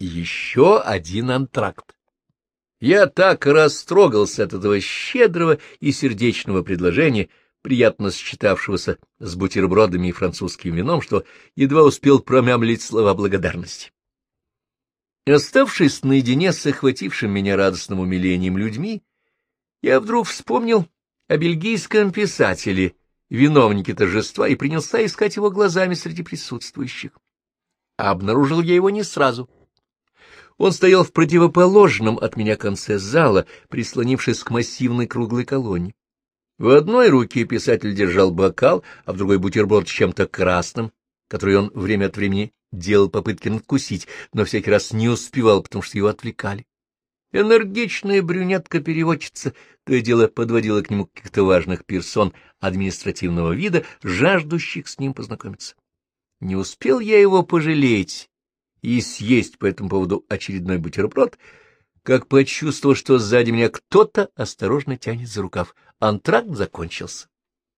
еще один антракт. Я так растрогался от этого щедрого и сердечного предложения, приятно сочетавшегося с бутербродами и французским вином, что едва успел промямлить слова благодарности. Оставшись наедине с охватившим меня радостным умилением людьми, я вдруг вспомнил о бельгийском писателе, виновнике торжества, и принялся искать его глазами среди присутствующих. А обнаружил я его не сразу — он стоял в противоположном от меня конце зала, прислонившись к массивной круглой колонне. В одной руке писатель держал бокал, а в другой бутерброд с чем-то красным, который он время от времени делал попытки надкусить, но всякий раз не успевал, потому что его отвлекали. Энергичная брюнетка-переводчица то и дело подводила к нему каких-то важных персон административного вида, жаждущих с ним познакомиться. Не успел я его пожалеть и съесть по этому поводу очередной бутерброд, как почувствовал, что сзади меня кто-то осторожно тянет за рукав. Антракт закончился.